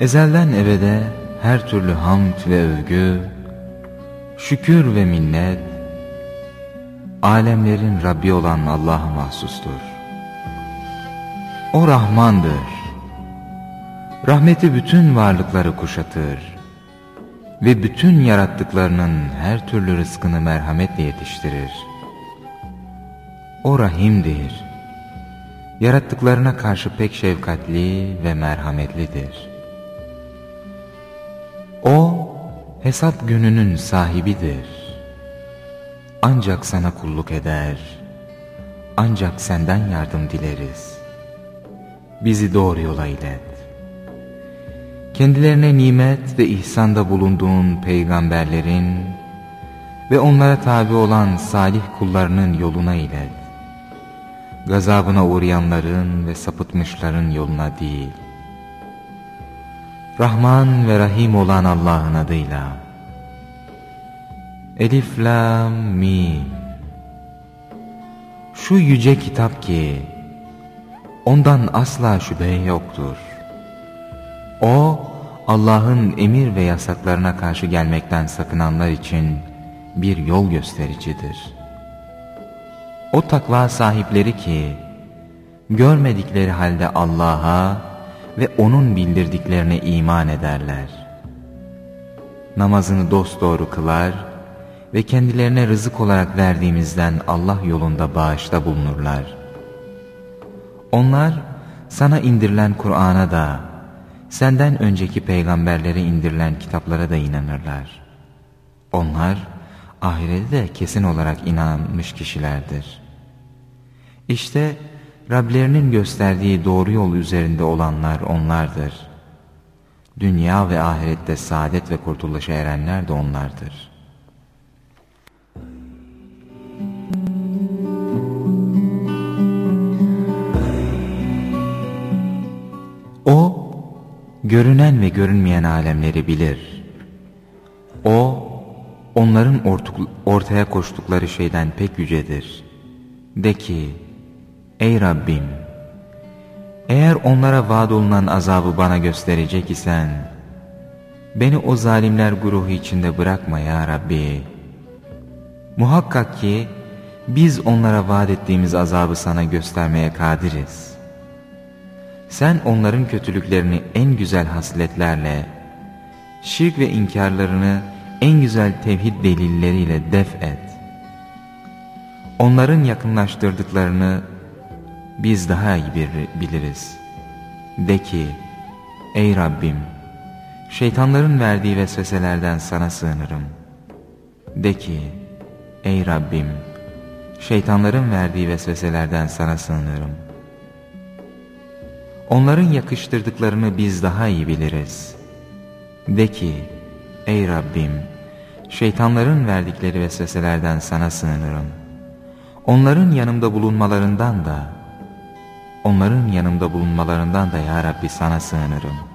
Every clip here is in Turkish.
Ezelden ebede her türlü hamd ve övgü, şükür ve minnet, alemlerin Rabbi olan Allah'a mahsustur. O Rahmandır. Rahmeti bütün varlıkları kuşatır ve bütün yarattıklarının her türlü rızkını merhametle yetiştirir. O Rahim'dir. Yarattıklarına karşı pek şefkatli ve merhametlidir. Hesap gününün sahibidir. Ancak sana kulluk eder, ancak senden yardım dileriz. Bizi doğru yola ilet. Kendilerine nimet ve ihsanda bulunduğun peygamberlerin ve onlara tabi olan salih kullarının yoluna ilet. Gazabına uğrayanların ve sapıtmışların yoluna değil. Rahman ve Rahim olan Allah'ın adıyla. Elif Lam Mim Şu yüce kitap ki ondan asla şüphe yoktur. O Allah'ın emir ve yasaklarına karşı gelmekten sakınanlar için bir yol göstericidir. O takva sahipleri ki görmedikleri halde Allah'a ve O'nun bildirdiklerine iman ederler. Namazını dosdoğru kılar ve kendilerine rızık olarak verdiğimizden Allah yolunda bağışta bulunurlar. Onlar sana indirilen Kur'an'a da senden önceki peygamberlere indirilen kitaplara da inanırlar. Onlar ahirete de kesin olarak inanmış kişilerdir. İşte Rablerinin gösterdiği doğru yol üzerinde olanlar onlardır. Dünya ve ahirette saadet ve kurtuluşa erenler de onlardır. O, görünen ve görünmeyen alemleri bilir. O, onların ortaya koştukları şeyden pek yücedir. De ki, ey Rabbim, eğer onlara vaad olunan azabı bana gösterecek isen, beni o zalimler grubu içinde bırakma ya Rabbi. Muhakkak ki, biz onlara vaat ettiğimiz azabı sana göstermeye kadiriz. Sen onların kötülüklerini en güzel hasletlerle, şirk ve inkarlarını en güzel tevhid delilleriyle def et. Onların yakınlaştırdıklarını biz daha iyi biliriz. De ki, ey Rabbim, şeytanların verdiği vesveselerden sana sığınırım. De ki, ey Rabbim, şeytanların verdiği vesveselerden sana sığınırım.'' Onların yakıştırdıklarını biz daha iyi biliriz. De ki, ey Rabbim, şeytanların verdikleri vesveselerden sana sığınırım. Onların yanımda bulunmalarından da, onların yanımda bulunmalarından da ya Rabbi sana sığınırım.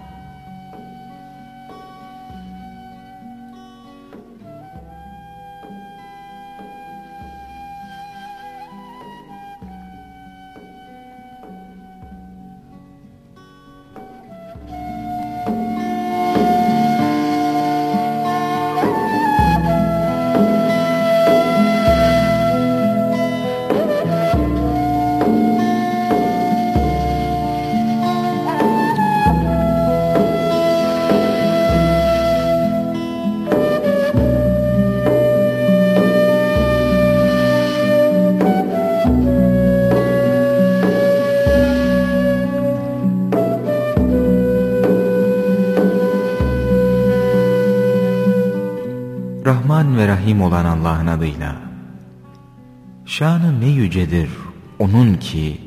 Rahim olan Allah'ın adıyla. Şanı ne yücedir onun ki,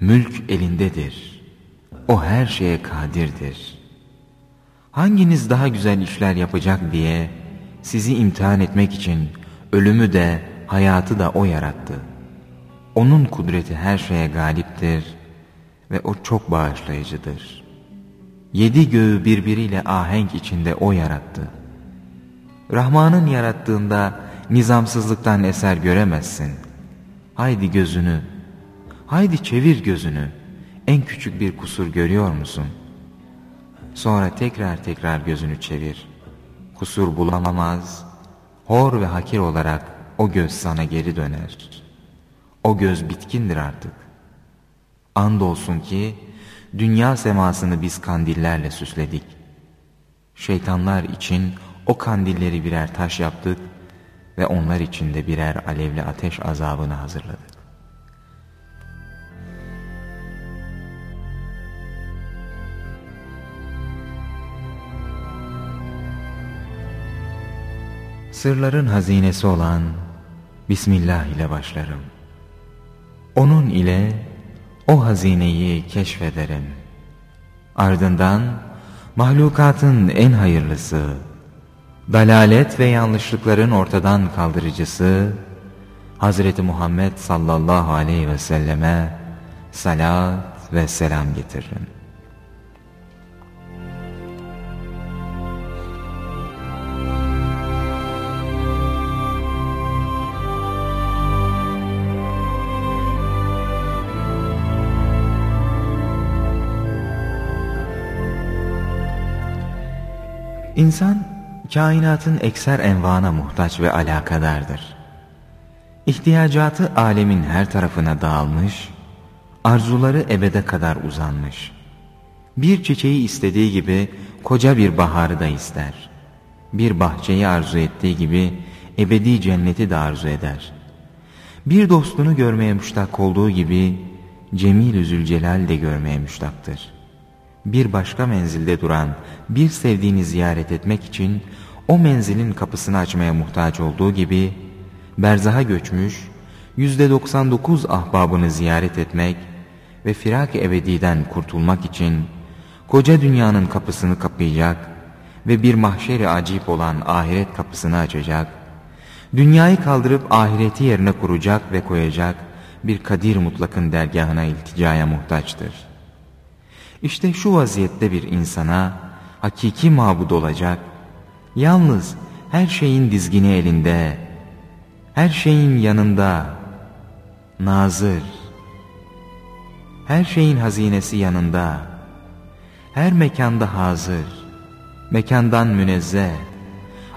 mülk elindedir. O her şeye kadirdir. Hanginiz daha güzel işler yapacak diye sizi imtihan etmek için ölümü de hayatı da o yarattı. Onun kudreti her şeye galiptir ve o çok bağışlayıcıdır. Yedi göğü birbiriyle ahenk içinde o yarattı. Rahman'ın yarattığında nizamsızlıktan eser göremezsin. Haydi gözünü, haydi çevir gözünü, en küçük bir kusur görüyor musun? Sonra tekrar tekrar gözünü çevir. Kusur bulamamaz, hor ve hakir olarak o göz sana geri döner. O göz bitkindir artık. Andolsun ki dünya semasını biz kandillerle süsledik. Şeytanlar için o kandilleri birer taş yaptık ve onlar için de birer alevli ateş azabını hazırladık. Sırların hazinesi olan Bismillah ile başlarım. Onun ile o hazineyi keşfederim. Ardından mahlukatın en hayırlısı, dalalet ve yanlışlıkların ortadan kaldırıcısı, Hazreti Muhammed sallallahu aleyhi ve selleme salat ve selam getiririm. İnsan kainatın ekser envana muhtaç ve alakadardır. İhtiyacatı alemin her tarafına dağılmış, arzuları ebede kadar uzanmış. Bir çiçeği istediği gibi koca bir baharı da ister. Bir bahçeyi arzu ettiği gibi ebedi cenneti de arzu eder. Bir dostunu görmeye müştak olduğu gibi Cemil-i Zülcelal de görmeye müştaktır bir başka menzilde duran bir sevdiğini ziyaret etmek için o menzilin kapısını açmaya muhtaç olduğu gibi berzaha göçmüş yüzde 99 ahbabını ziyaret etmek ve firak-ı ebediden kurtulmak için koca dünyanın kapısını kapayacak ve bir mahşeri acip olan ahiret kapısını açacak, dünyayı kaldırıp ahireti yerine kuracak ve koyacak bir kadir mutlakın dergahına ilticaya muhtaçtır. İşte şu vaziyette bir insana hakiki mabud olacak, yalnız her şeyin dizgini elinde, her şeyin yanında, nazır, her şeyin hazinesi yanında, her mekanda hazır, mekandan münezzeh,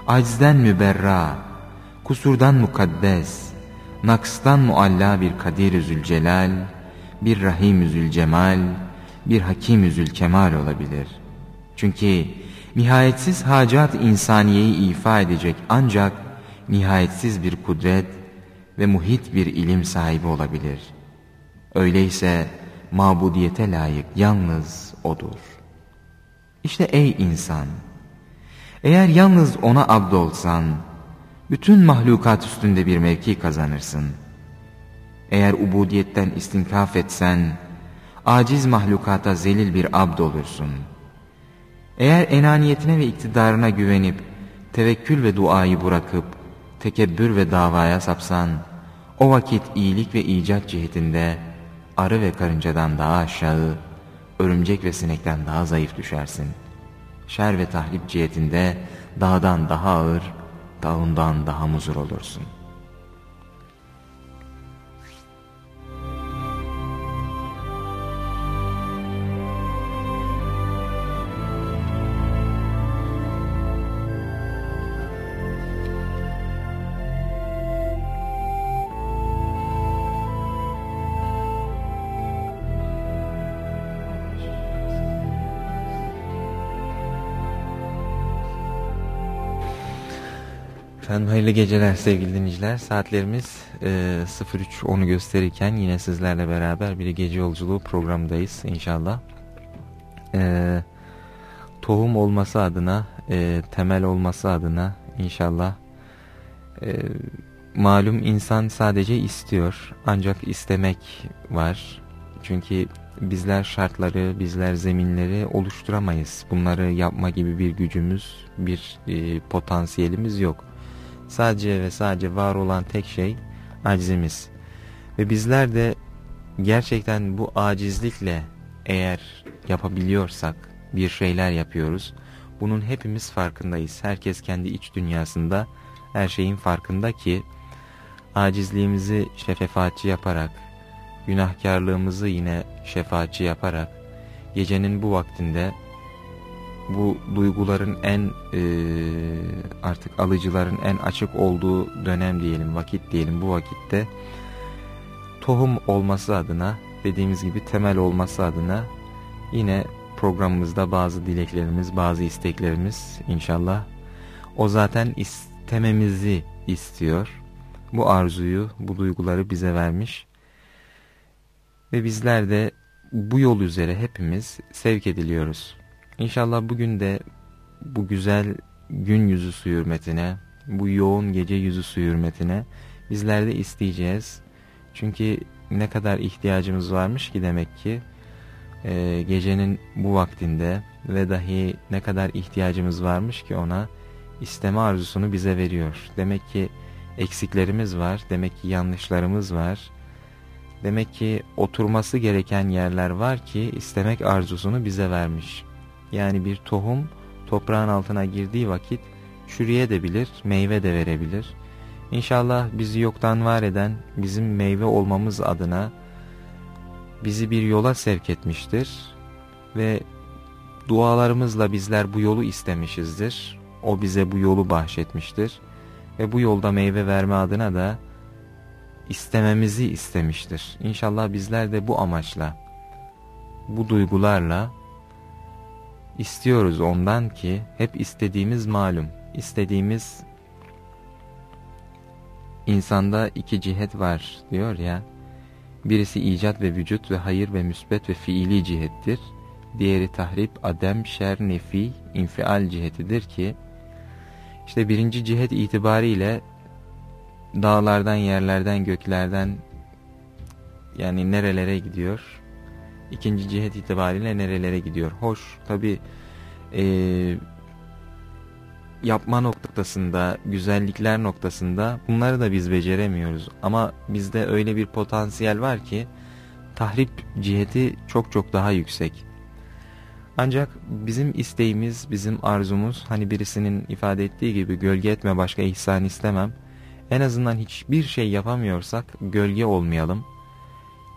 aczden müberra, kusurdan mukaddes, nakstan mualla bir kadir-i zülcelal, bir rahim-i zülcemal, bir hakim zülkemal olabilir. Çünkü nihayetsiz hacat insaniyeyi ifa edecek ancak nihayetsiz bir kudret ve muhit bir ilim sahibi olabilir. Öyleyse mabudiyete layık yalnız O'dur. İşte ey insan! Eğer yalnız O'na abdolsan, bütün mahlukat üstünde bir mevki kazanırsın. Eğer ubudiyetten istinkaf etsen, aciz mahlukata zelil bir abd olursun. Eğer enaniyetine ve iktidarına güvenip tevekkül ve duayı bırakıp tekebbür ve davaya sapsan, o vakit iyilik ve icat cihetinde arı ve karıncadan daha aşağı, örümcek ve sinekten daha zayıf düşersin. Şer ve tahrip cihetinde dağdan daha ağır, dağından daha muzur olursun.'' Efendim hayırlı geceler sevgili dinleyiciler. Saatlerimiz e, 03.10'u gösterirken yine sizlerle beraber bir gece yolculuğu programındayız inşallah. E, tohum olması adına, e, temel olması adına inşallah e, malum insan sadece istiyor ancak istemek var. Çünkü bizler şartları, bizler zeminleri oluşturamayız. Bunları yapma gibi bir gücümüz, bir e, potansiyelimiz yok. Sadece ve sadece var olan tek şey acizimiz. Ve bizler de gerçekten bu acizlikle eğer yapabiliyorsak bir şeyler yapıyoruz. Bunun hepimiz farkındayız. Herkes kendi iç dünyasında her şeyin farkında ki acizliğimizi şefefatçi yaparak, günahkarlığımızı yine şefaatçi yaparak gecenin bu vaktinde bu duyguların en e, artık alıcıların en açık olduğu dönem diyelim vakit diyelim. Bu vakitte tohum olması adına dediğimiz gibi temel olması adına yine programımızda bazı dileklerimiz bazı isteklerimiz inşallah. O zaten istememizi istiyor. Bu arzuyu bu duyguları bize vermiş. Ve bizler de bu yol üzere hepimiz sevk ediliyoruz. İnşallah bugün de bu güzel gün yüzü su hürmetine, bu yoğun gece yüzü su hürmetine bizler de isteyeceğiz. Çünkü ne kadar ihtiyacımız varmış ki demek ki e, gecenin bu vaktinde ve dahi ne kadar ihtiyacımız varmış ki ona isteme arzusunu bize veriyor. Demek ki eksiklerimiz var, demek ki yanlışlarımız var. Demek ki oturması gereken yerler var ki istemek arzusunu bize vermiş. Yani bir tohum toprağın altına girdiği vakit çürüyebilir, meyve de verebilir. İnşallah bizi yoktan var eden, bizim meyve olmamız adına bizi bir yola sevk etmiştir. Ve dualarımızla bizler bu yolu istemişizdir. O bize bu yolu bahşetmiştir. Ve bu yolda meyve verme adına da istememizi istemiştir. İnşallah bizler de bu amaçla, bu duygularla istiyoruz ondan ki hep istediğimiz malum, istediğimiz insanda iki cihet var diyor ya. Birisi icat ve vücut ve hayır ve müsbet ve fiili cihettir. Diğeri tahrip, adem, şer, nefi, infial cihetidir ki işte birinci cihet itibariyle dağlardan, yerlerden, göklerden yani nerelere gidiyor? İkinci cihet itibariyle nerelere gidiyor? Hoş tabi e, yapma noktasında, güzellikler noktasında bunları da biz beceremiyoruz. Ama bizde öyle bir potansiyel var ki tahrip ciheti çok çok daha yüksek. Ancak bizim isteğimiz, bizim arzumuz hani birisinin ifade ettiği gibi gölge etme başka ihsan istemem. En azından hiçbir şey yapamıyorsak gölge olmayalım.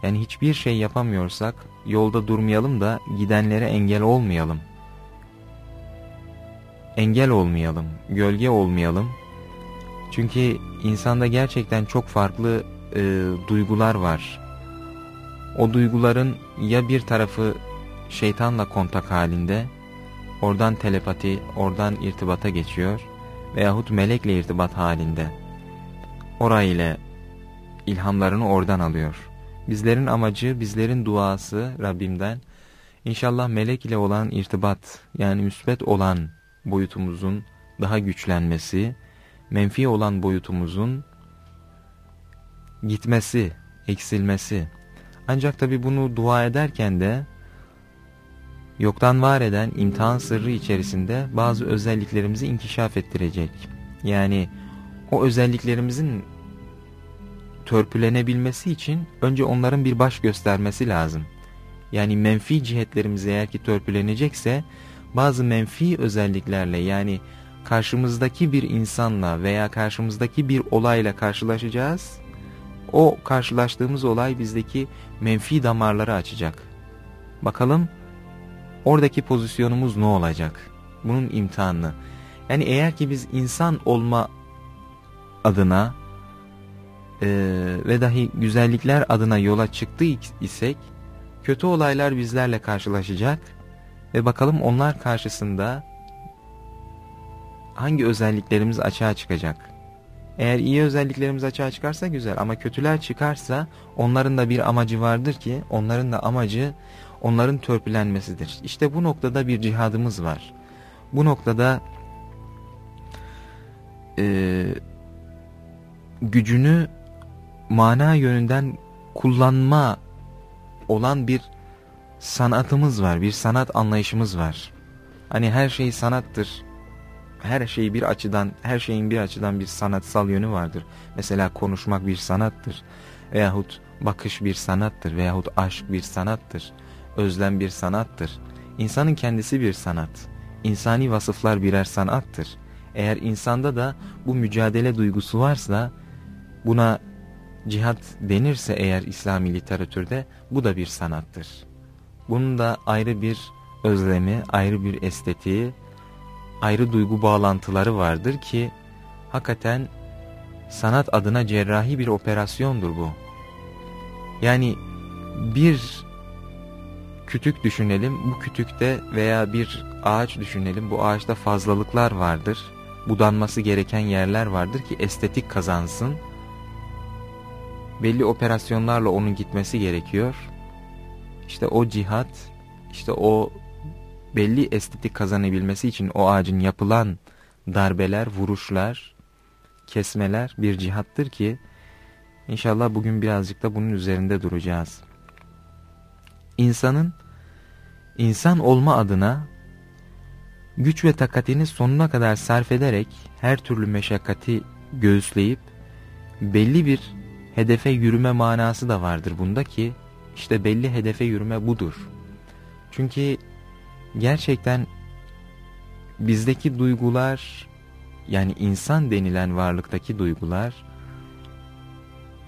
Yani hiçbir şey yapamıyorsak yolda durmayalım da gidenlere engel olmayalım. Engel olmayalım, gölge olmayalım. Çünkü insanda gerçekten çok farklı e, duygular var. O duyguların ya bir tarafı şeytanla kontak halinde, oradan telepati, oradan irtibata geçiyor veyahut melekle irtibat halinde. Orayla ilhamlarını oradan alıyor. Bizlerin amacı, bizlerin duası Rabbimden inşallah melek ile olan irtibat yani müsbet olan boyutumuzun daha güçlenmesi, menfi olan boyutumuzun gitmesi, eksilmesi. Ancak tabi bunu dua ederken de yoktan var eden imtihan sırrı içerisinde bazı özelliklerimizi inkişaf ettirecek. Yani o özelliklerimizin törpülenebilmesi için önce onların bir baş göstermesi lazım. Yani menfi cihetlerimiz eğer ki törpülenecekse bazı menfi özelliklerle yani karşımızdaki bir insanla veya karşımızdaki bir olayla karşılaşacağız. O karşılaştığımız olay bizdeki menfi damarları açacak. Bakalım oradaki pozisyonumuz ne olacak? Bunun imtihanı. Yani eğer ki biz insan olma adına e, ve dahi güzellikler adına yola çıktı isek kötü olaylar bizlerle karşılaşacak ve bakalım onlar karşısında hangi özelliklerimiz açığa çıkacak. Eğer iyi özelliklerimiz açığa çıkarsa güzel ama kötüler çıkarsa onların da bir amacı vardır ki onların da amacı onların törpülenmesidir. İşte bu noktada bir cihadımız var. Bu noktada e, gücünü mana yönünden kullanma olan bir sanatımız var, bir sanat anlayışımız var. Hani her şey sanattır. Her şey bir açıdan, her şeyin bir açıdan bir sanatsal yönü vardır. Mesela konuşmak bir sanattır. Veyahut bakış bir sanattır. Veyahut aşk bir sanattır. Özlem bir sanattır. İnsanın kendisi bir sanat. İnsani vasıflar birer sanattır. Eğer insanda da bu mücadele duygusu varsa buna cihat denirse eğer İslami literatürde bu da bir sanattır. Bunun da ayrı bir özlemi, ayrı bir estetiği, ayrı duygu bağlantıları vardır ki hakikaten sanat adına cerrahi bir operasyondur bu. Yani bir kütük düşünelim, bu kütükte veya bir ağaç düşünelim, bu ağaçta fazlalıklar vardır. Budanması gereken yerler vardır ki estetik kazansın. Belli operasyonlarla onun gitmesi gerekiyor. İşte o cihat, işte o belli estetik kazanabilmesi için o ağacın yapılan darbeler, vuruşlar, kesmeler bir cihattır ki inşallah bugün birazcık da bunun üzerinde duracağız. İnsanın insan olma adına güç ve takatini sonuna kadar sarf ederek her türlü meşakkati göğüsleyip belli bir hedefe yürüme manası da vardır bunda ki işte belli hedefe yürüme budur. Çünkü gerçekten bizdeki duygular yani insan denilen varlıktaki duygular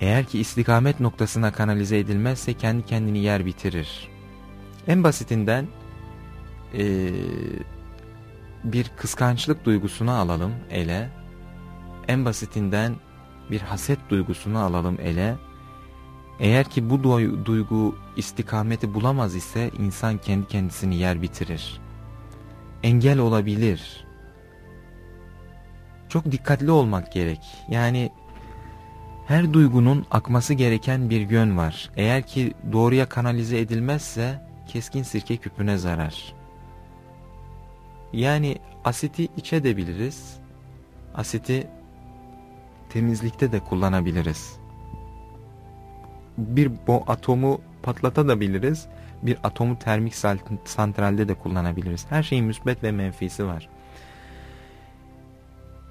eğer ki istikamet noktasına kanalize edilmezse kendi kendini yer bitirir. En basitinden e, bir kıskançlık duygusunu alalım ele. En basitinden bir haset duygusunu alalım ele. Eğer ki bu duygu istikameti bulamaz ise insan kendi kendisini yer bitirir. Engel olabilir. Çok dikkatli olmak gerek. Yani her duygunun akması gereken bir yön var. Eğer ki doğruya kanalize edilmezse keskin sirke küpüne zarar. Yani asiti içebiliriz. Asiti temizlikte de kullanabiliriz. Bir bu atomu patlatabiliriz. Bir atomu termik santralde de kullanabiliriz. Her şeyin müsbet ve menfisi var.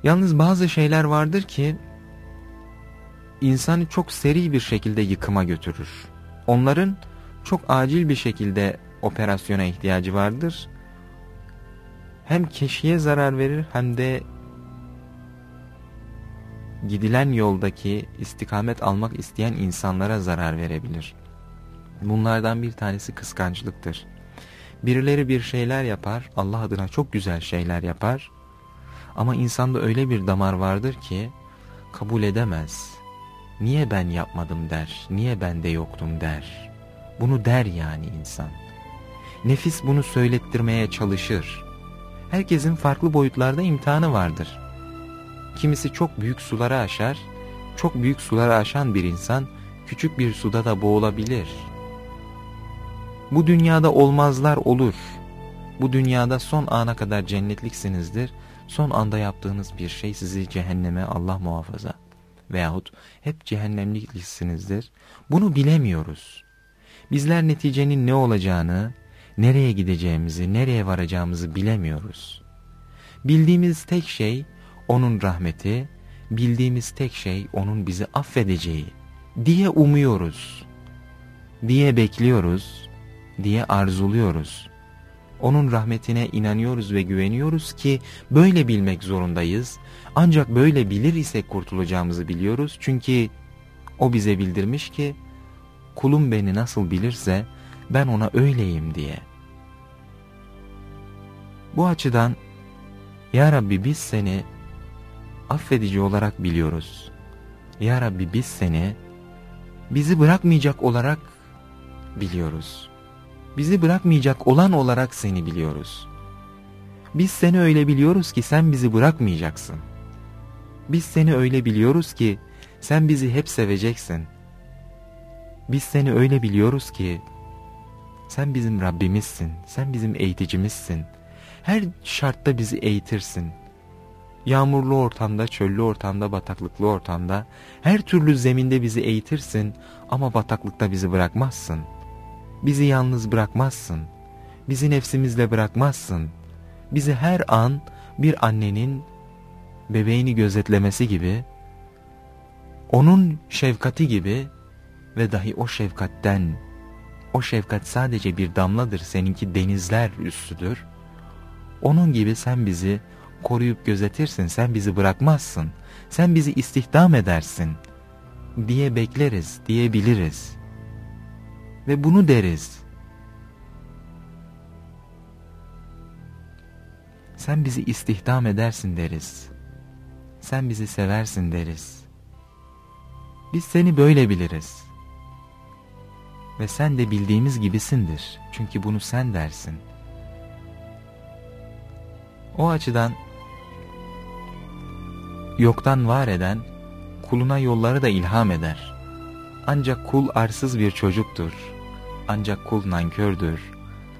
Yalnız bazı şeyler vardır ki insanı çok seri bir şekilde yıkıma götürür. Onların çok acil bir şekilde operasyona ihtiyacı vardır. Hem keşiye zarar verir hem de gidilen yoldaki istikamet almak isteyen insanlara zarar verebilir. Bunlardan bir tanesi kıskançlıktır. Birileri bir şeyler yapar, Allah adına çok güzel şeyler yapar. Ama insanda öyle bir damar vardır ki kabul edemez. Niye ben yapmadım der, niye ben de yoktum der. Bunu der yani insan. Nefis bunu söylettirmeye çalışır. Herkesin farklı boyutlarda imtihanı vardır. Kimisi çok büyük suları aşar, çok büyük suları aşan bir insan küçük bir suda da boğulabilir. Bu dünyada olmazlar olur. Bu dünyada son ana kadar cennetliksinizdir. Son anda yaptığınız bir şey sizi cehenneme Allah muhafaza veyahut hep cehennemliksinizdir. Bunu bilemiyoruz. Bizler neticenin ne olacağını, nereye gideceğimizi, nereye varacağımızı bilemiyoruz. Bildiğimiz tek şey onun rahmeti, bildiğimiz tek şey onun bizi affedeceği diye umuyoruz, diye bekliyoruz, diye arzuluyoruz. Onun rahmetine inanıyoruz ve güveniyoruz ki böyle bilmek zorundayız. Ancak böyle bilir ise kurtulacağımızı biliyoruz. Çünkü o bize bildirmiş ki kulum beni nasıl bilirse ben ona öyleyim diye. Bu açıdan Ya Rabbi biz seni affedici olarak biliyoruz. Ya Rabbi biz seni bizi bırakmayacak olarak biliyoruz. Bizi bırakmayacak olan olarak seni biliyoruz. Biz seni öyle biliyoruz ki sen bizi bırakmayacaksın. Biz seni öyle biliyoruz ki sen bizi hep seveceksin. Biz seni öyle biliyoruz ki sen bizim Rabbimizsin, sen bizim eğiticimizsin. Her şartta bizi eğitirsin. Yağmurlu ortamda, çöllü ortamda, bataklıklı ortamda, her türlü zeminde bizi eğitirsin ama bataklıkta bizi bırakmazsın. Bizi yalnız bırakmazsın. Bizi nefsimizle bırakmazsın. Bizi her an bir annenin bebeğini gözetlemesi gibi, onun şefkati gibi ve dahi o şefkatten, o şefkat sadece bir damladır, seninki denizler üstüdür. Onun gibi sen bizi koruyup gözetirsin, sen bizi bırakmazsın, sen bizi istihdam edersin. diye bekleriz, diyebiliriz. Ve bunu deriz. Sen bizi istihdam edersin deriz. Sen bizi seversin deriz. Biz seni böyle biliriz. Ve sen de bildiğimiz gibisindir. Çünkü bunu sen dersin. O açıdan yoktan var eden kuluna yolları da ilham eder. Ancak kul arsız bir çocuktur. Ancak kul nankördür.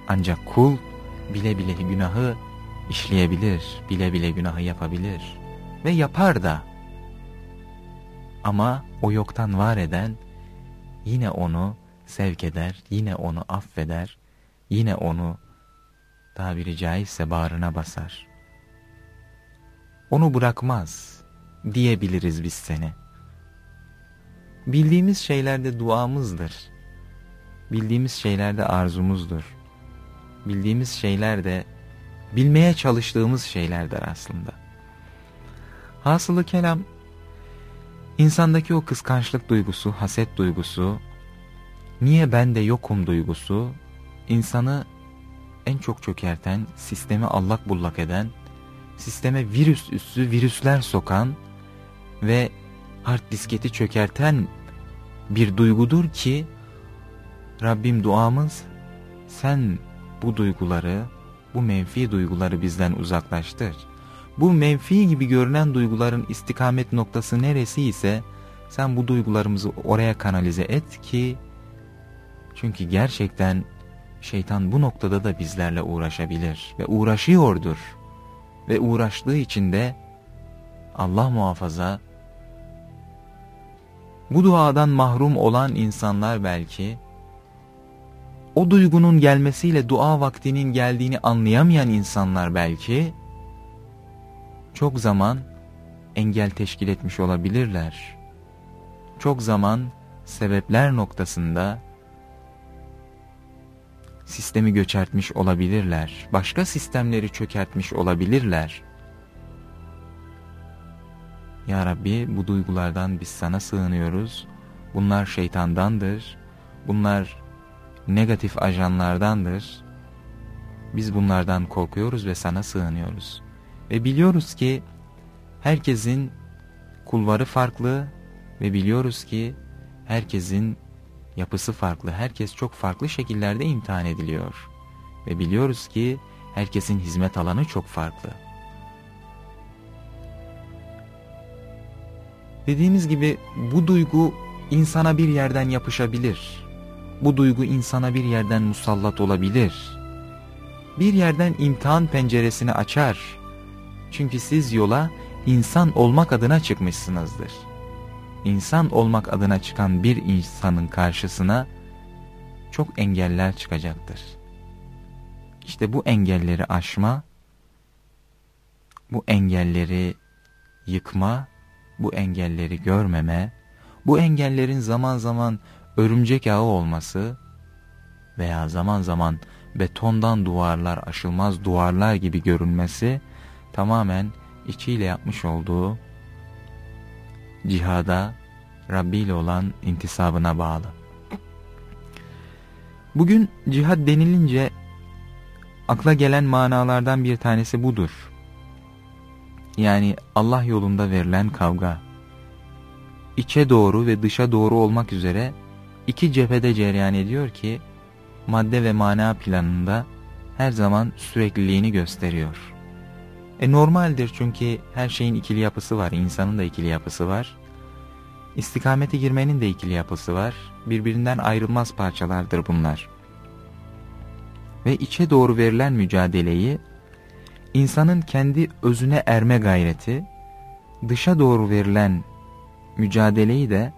Ancak kul bile bile günahı işleyebilir, bile bile günahı yapabilir ve yapar da. Ama o yoktan var eden yine onu sevk eder, yine onu affeder, yine onu tabiri caizse bağrına basar. Onu bırakmaz diyebiliriz biz seni. Bildiğimiz şeylerde duamızdır. Bildiğimiz şeylerde arzumuzdur. Bildiğimiz şeylerde bilmeye çalıştığımız şeylerdir aslında. Hasılı kelam, insandaki o kıskançlık duygusu, haset duygusu, niye ben de yokum duygusu, insanı en çok çökerten, sistemi allak bullak eden, sisteme virüs üstü virüsler sokan ve hard disketi çökerten bir duygudur ki, Rabbim duamız, sen bu duyguları, bu menfi duyguları bizden uzaklaştır. Bu menfi gibi görünen duyguların istikamet noktası neresi ise sen bu duygularımızı oraya kanalize et ki çünkü gerçekten şeytan bu noktada da bizlerle uğraşabilir ve uğraşıyordur. Ve uğraştığı için de Allah muhafaza bu duadan mahrum olan insanlar belki o duygunun gelmesiyle dua vaktinin geldiğini anlayamayan insanlar belki çok zaman engel teşkil etmiş olabilirler. Çok zaman sebepler noktasında sistemi göçertmiş olabilirler. Başka sistemleri çökertmiş olabilirler. Ya Rabbi bu duygulardan biz sana sığınıyoruz. Bunlar şeytandandır. Bunlar negatif ajanlardandır. Biz bunlardan korkuyoruz ve sana sığınıyoruz. Ve biliyoruz ki herkesin kulvarı farklı ve biliyoruz ki herkesin yapısı farklı. Herkes çok farklı şekillerde imtihan ediliyor. Ve biliyoruz ki herkesin hizmet alanı çok farklı. Dediğimiz gibi bu duygu insana bir yerden yapışabilir bu duygu insana bir yerden musallat olabilir. Bir yerden imtihan penceresini açar. Çünkü siz yola insan olmak adına çıkmışsınızdır. İnsan olmak adına çıkan bir insanın karşısına çok engeller çıkacaktır. İşte bu engelleri aşma, bu engelleri yıkma, bu engelleri görmeme, bu engellerin zaman zaman örümcek ağı olması veya zaman zaman betondan duvarlar aşılmaz duvarlar gibi görünmesi tamamen içiyle yapmış olduğu cihada Rabbi ile olan intisabına bağlı. Bugün cihad denilince akla gelen manalardan bir tanesi budur. Yani Allah yolunda verilen kavga. İçe doğru ve dışa doğru olmak üzere iki cephede cereyan ediyor ki madde ve mana planında her zaman sürekliliğini gösteriyor. E normaldir çünkü her şeyin ikili yapısı var, insanın da ikili yapısı var. İstikamete girmenin de ikili yapısı var. Birbirinden ayrılmaz parçalardır bunlar. Ve içe doğru verilen mücadeleyi insanın kendi özüne erme gayreti, dışa doğru verilen mücadeleyi de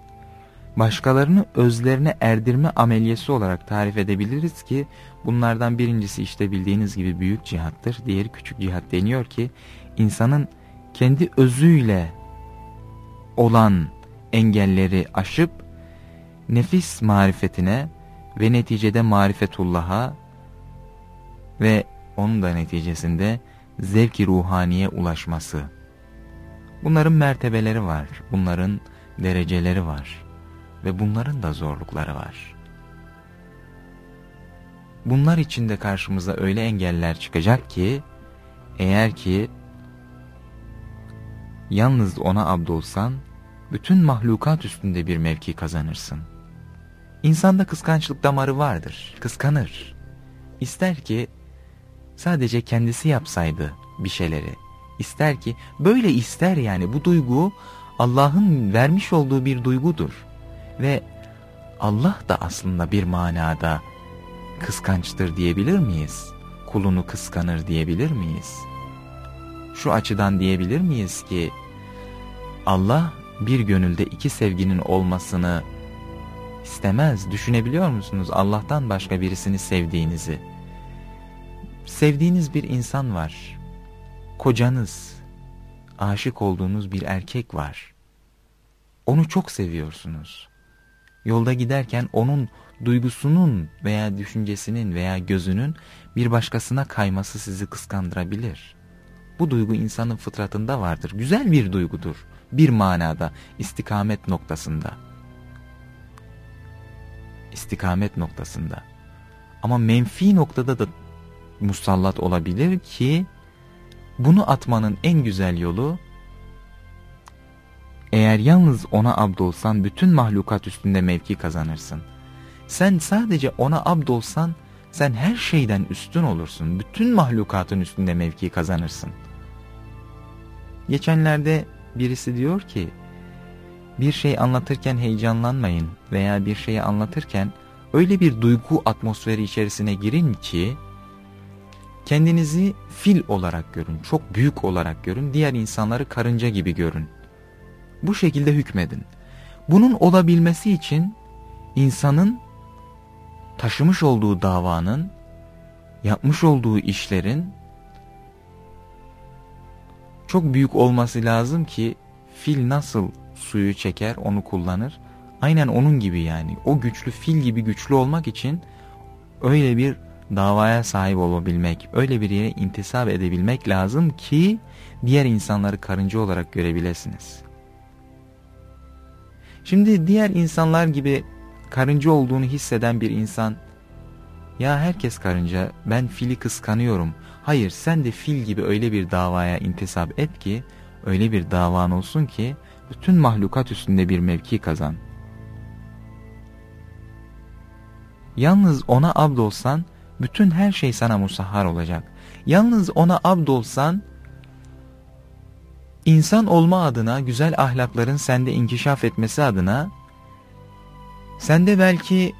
başkalarını özlerine erdirme ameliyesi olarak tarif edebiliriz ki bunlardan birincisi işte bildiğiniz gibi büyük cihattır. Diğeri küçük cihat deniyor ki insanın kendi özüyle olan engelleri aşıp nefis marifetine ve neticede marifetullah'a ve onun da neticesinde zevki ruhaniye ulaşması. Bunların mertebeleri var, bunların dereceleri var. ve bunların da zorlukları var. Bunlar içinde karşımıza öyle engeller çıkacak ki eğer ki yalnız ona abdolsan bütün mahlukat üstünde bir mevki kazanırsın. İnsanda kıskançlık damarı vardır, kıskanır. İster ki sadece kendisi yapsaydı bir şeyleri. İster ki böyle ister yani bu duygu Allah'ın vermiş olduğu bir duygudur. Ve Allah da aslında bir manada kıskançtır diyebilir miyiz? Kulunu kıskanır diyebilir miyiz? Şu açıdan diyebilir miyiz ki Allah bir gönülde iki sevginin olmasını istemez. Düşünebiliyor musunuz Allah'tan başka birisini sevdiğinizi? Sevdiğiniz bir insan var. Kocanız, aşık olduğunuz bir erkek var. Onu çok seviyorsunuz. Yolda giderken onun duygusunun veya düşüncesinin veya gözünün bir başkasına kayması sizi kıskandırabilir. Bu duygu insanın fıtratında vardır. Güzel bir duygudur. Bir manada, istikamet noktasında. İstikamet noktasında. Ama menfi noktada da musallat olabilir ki bunu atmanın en güzel yolu eğer yalnız ona abdolsan bütün mahlukat üstünde mevki kazanırsın. Sen sadece ona abdolsan sen her şeyden üstün olursun. Bütün mahlukatın üstünde mevki kazanırsın. Geçenlerde birisi diyor ki bir şey anlatırken heyecanlanmayın veya bir şeyi anlatırken öyle bir duygu atmosferi içerisine girin ki kendinizi fil olarak görün, çok büyük olarak görün, diğer insanları karınca gibi görün. Bu şekilde hükmedin. Bunun olabilmesi için insanın taşımış olduğu davanın, yapmış olduğu işlerin çok büyük olması lazım ki fil nasıl suyu çeker onu kullanır. Aynen onun gibi yani o güçlü fil gibi güçlü olmak için öyle bir davaya sahip olabilmek, öyle bir yere intisap edebilmek lazım ki diğer insanları karınca olarak görebilesiniz. Şimdi diğer insanlar gibi karınca olduğunu hisseden bir insan, ya herkes karınca ben fili kıskanıyorum. Hayır sen de fil gibi öyle bir davaya intisap et ki, öyle bir davan olsun ki bütün mahlukat üstünde bir mevki kazan. Yalnız ona abdolsan bütün her şey sana musahhar olacak. Yalnız ona abdolsan insan olma adına güzel ahlakların sende inkişaf etmesi adına sende belki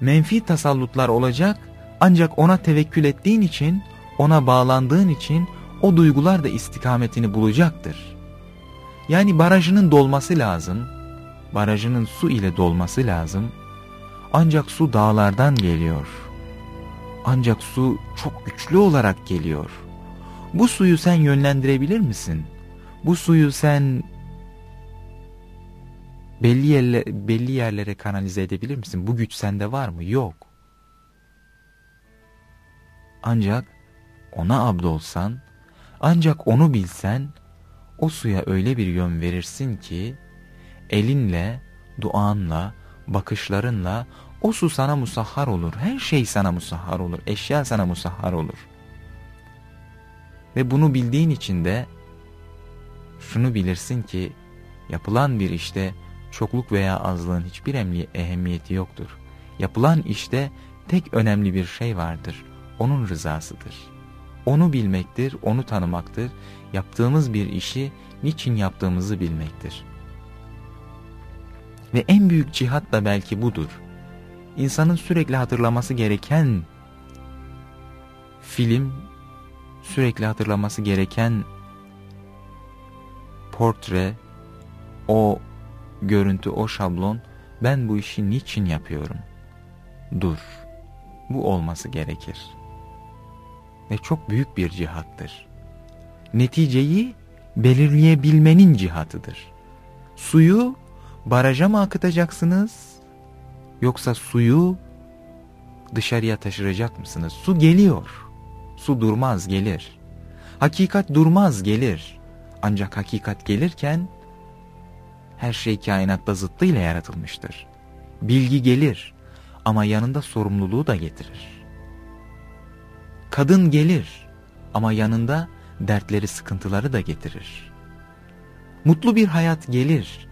menfi tasallutlar olacak ancak ona tevekkül ettiğin için ona bağlandığın için o duygular da istikametini bulacaktır. Yani barajının dolması lazım. Barajının su ile dolması lazım. Ancak su dağlardan geliyor. Ancak su çok güçlü olarak geliyor. Bu suyu sen yönlendirebilir misin? Bu suyu sen belli, yerle, belli yerlere kanalize edebilir misin? Bu güç sende var mı? Yok. Ancak ona abdolsan, ancak onu bilsen, o suya öyle bir yön verirsin ki, elinle, duanla, bakışlarınla o su sana musahhar olur. Her şey sana musahhar olur. Eşya sana musahhar olur. Ve bunu bildiğin için de şunu bilirsin ki yapılan bir işte çokluk veya azlığın hiçbir ehemmiyeti yoktur. Yapılan işte tek önemli bir şey vardır. Onun rızasıdır. Onu bilmektir, onu tanımaktır. Yaptığımız bir işi niçin yaptığımızı bilmektir. Ve en büyük cihat da belki budur. İnsanın sürekli hatırlaması gereken film, sürekli hatırlaması gereken portre, o görüntü, o şablon ben bu işi niçin yapıyorum? Dur. Bu olması gerekir. Ve çok büyük bir cihattır. Neticeyi belirleyebilmenin cihatıdır. Suyu baraja mı akıtacaksınız? Yoksa suyu dışarıya taşıracak mısınız? Su geliyor. Su durmaz gelir. Hakikat durmaz gelir. Ancak hakikat gelirken Her şey kainatta zıttıyla yaratılmıştır. Bilgi gelir ama yanında sorumluluğu da getirir. Kadın gelir ama yanında dertleri, sıkıntıları da getirir. Mutlu bir hayat gelir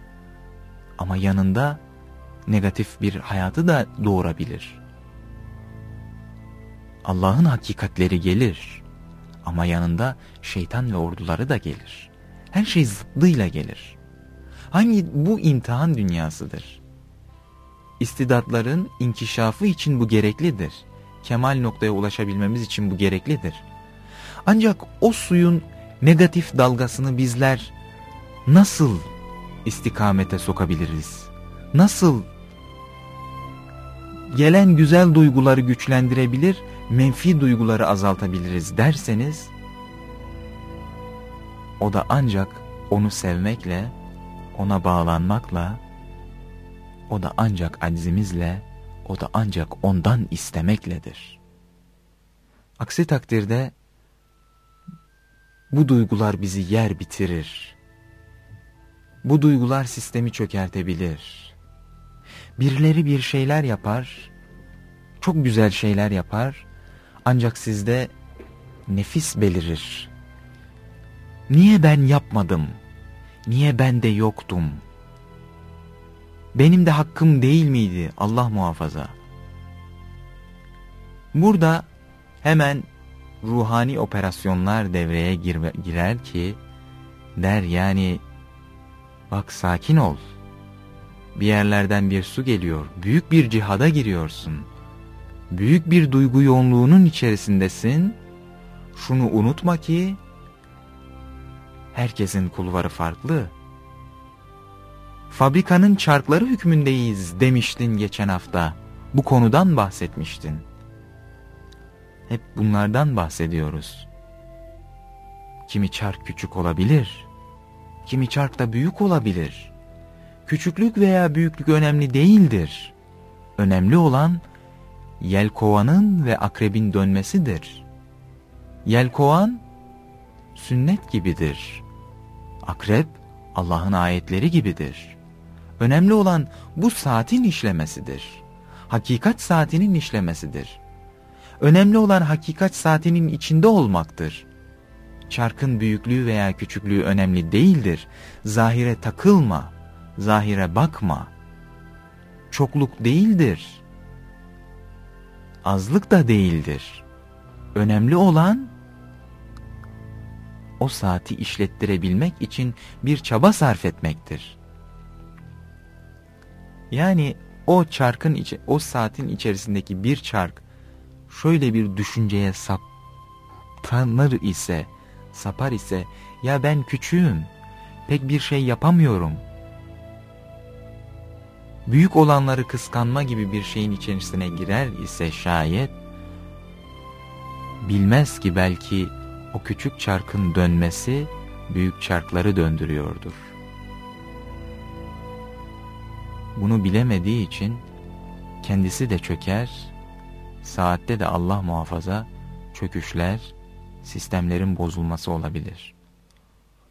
ama yanında negatif bir hayatı da doğurabilir. Allah'ın hakikatleri gelir ama yanında şeytan ve orduları da gelir. Her şey zıddıyla gelir. Hangi bu imtihan dünyasıdır? İstidatların inkişafı için bu gereklidir. Kemal noktaya ulaşabilmemiz için bu gereklidir. Ancak o suyun negatif dalgasını bizler nasıl istikamete sokabiliriz? Nasıl gelen güzel duyguları güçlendirebilir, menfi duyguları azaltabiliriz derseniz, o da ancak onu sevmekle, ona bağlanmakla, o da ancak aczimizle, o da ancak ondan istemekledir. Aksi takdirde bu duygular bizi yer bitirir. Bu duygular sistemi çökertebilir. Birileri bir şeyler yapar, çok güzel şeyler yapar, ancak sizde nefis belirir. Niye ben yapmadım? Niye ben de yoktum? Benim de hakkım değil miydi? Allah muhafaza. Burada hemen ruhani operasyonlar devreye girer ki der yani bak sakin ol. Bir yerlerden bir su geliyor. Büyük bir cihada giriyorsun. Büyük bir duygu yoğunluğunun içerisindesin. Şunu unutma ki herkesin kulvarı farklı. Fabrikanın çarkları hükmündeyiz demiştin geçen hafta. Bu konudan bahsetmiştin. Hep bunlardan bahsediyoruz. Kimi çark küçük olabilir, kimi çark da büyük olabilir. Küçüklük veya büyüklük önemli değildir. Önemli olan yelkovanın ve akrebin dönmesidir. Yelkovan sünnet gibidir. Akrep Allah'ın ayetleri gibidir. Önemli olan bu saatin işlemesidir. Hakikat saatinin işlemesidir. Önemli olan hakikat saatinin içinde olmaktır. Çarkın büyüklüğü veya küçüklüğü önemli değildir. Zahire takılma, zahire bakma. Çokluk değildir. Azlık da değildir. Önemli olan o saati işlettirebilmek için bir çaba sarf etmektir. Yani o çarkın içi, o saatin içerisindeki bir çark şöyle bir düşünceye saptanır ise, sapar ise ya ben küçüğüm, pek bir şey yapamıyorum. Büyük olanları kıskanma gibi bir şeyin içerisine girer ise şayet, bilmez ki belki o küçük çarkın dönmesi büyük çarkları döndürüyordur. Bunu bilemediği için kendisi de çöker, saatte de Allah muhafaza çöküşler, sistemlerin bozulması olabilir.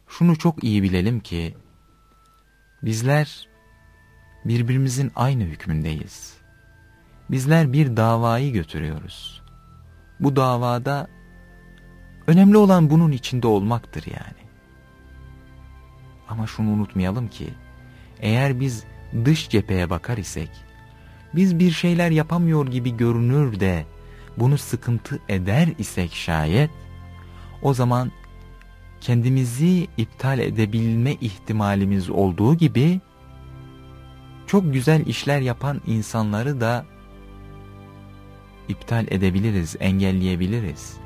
Şunu çok iyi bilelim ki, bizler birbirimizin aynı hükmündeyiz. Bizler bir davayı götürüyoruz. Bu davada önemli olan bunun içinde olmaktır yani. Ama şunu unutmayalım ki, eğer biz dış cepheye bakar isek, biz bir şeyler yapamıyor gibi görünür de bunu sıkıntı eder isek şayet, o zaman kendimizi iptal edebilme ihtimalimiz olduğu gibi, çok güzel işler yapan insanları da iptal edebiliriz, engelleyebiliriz.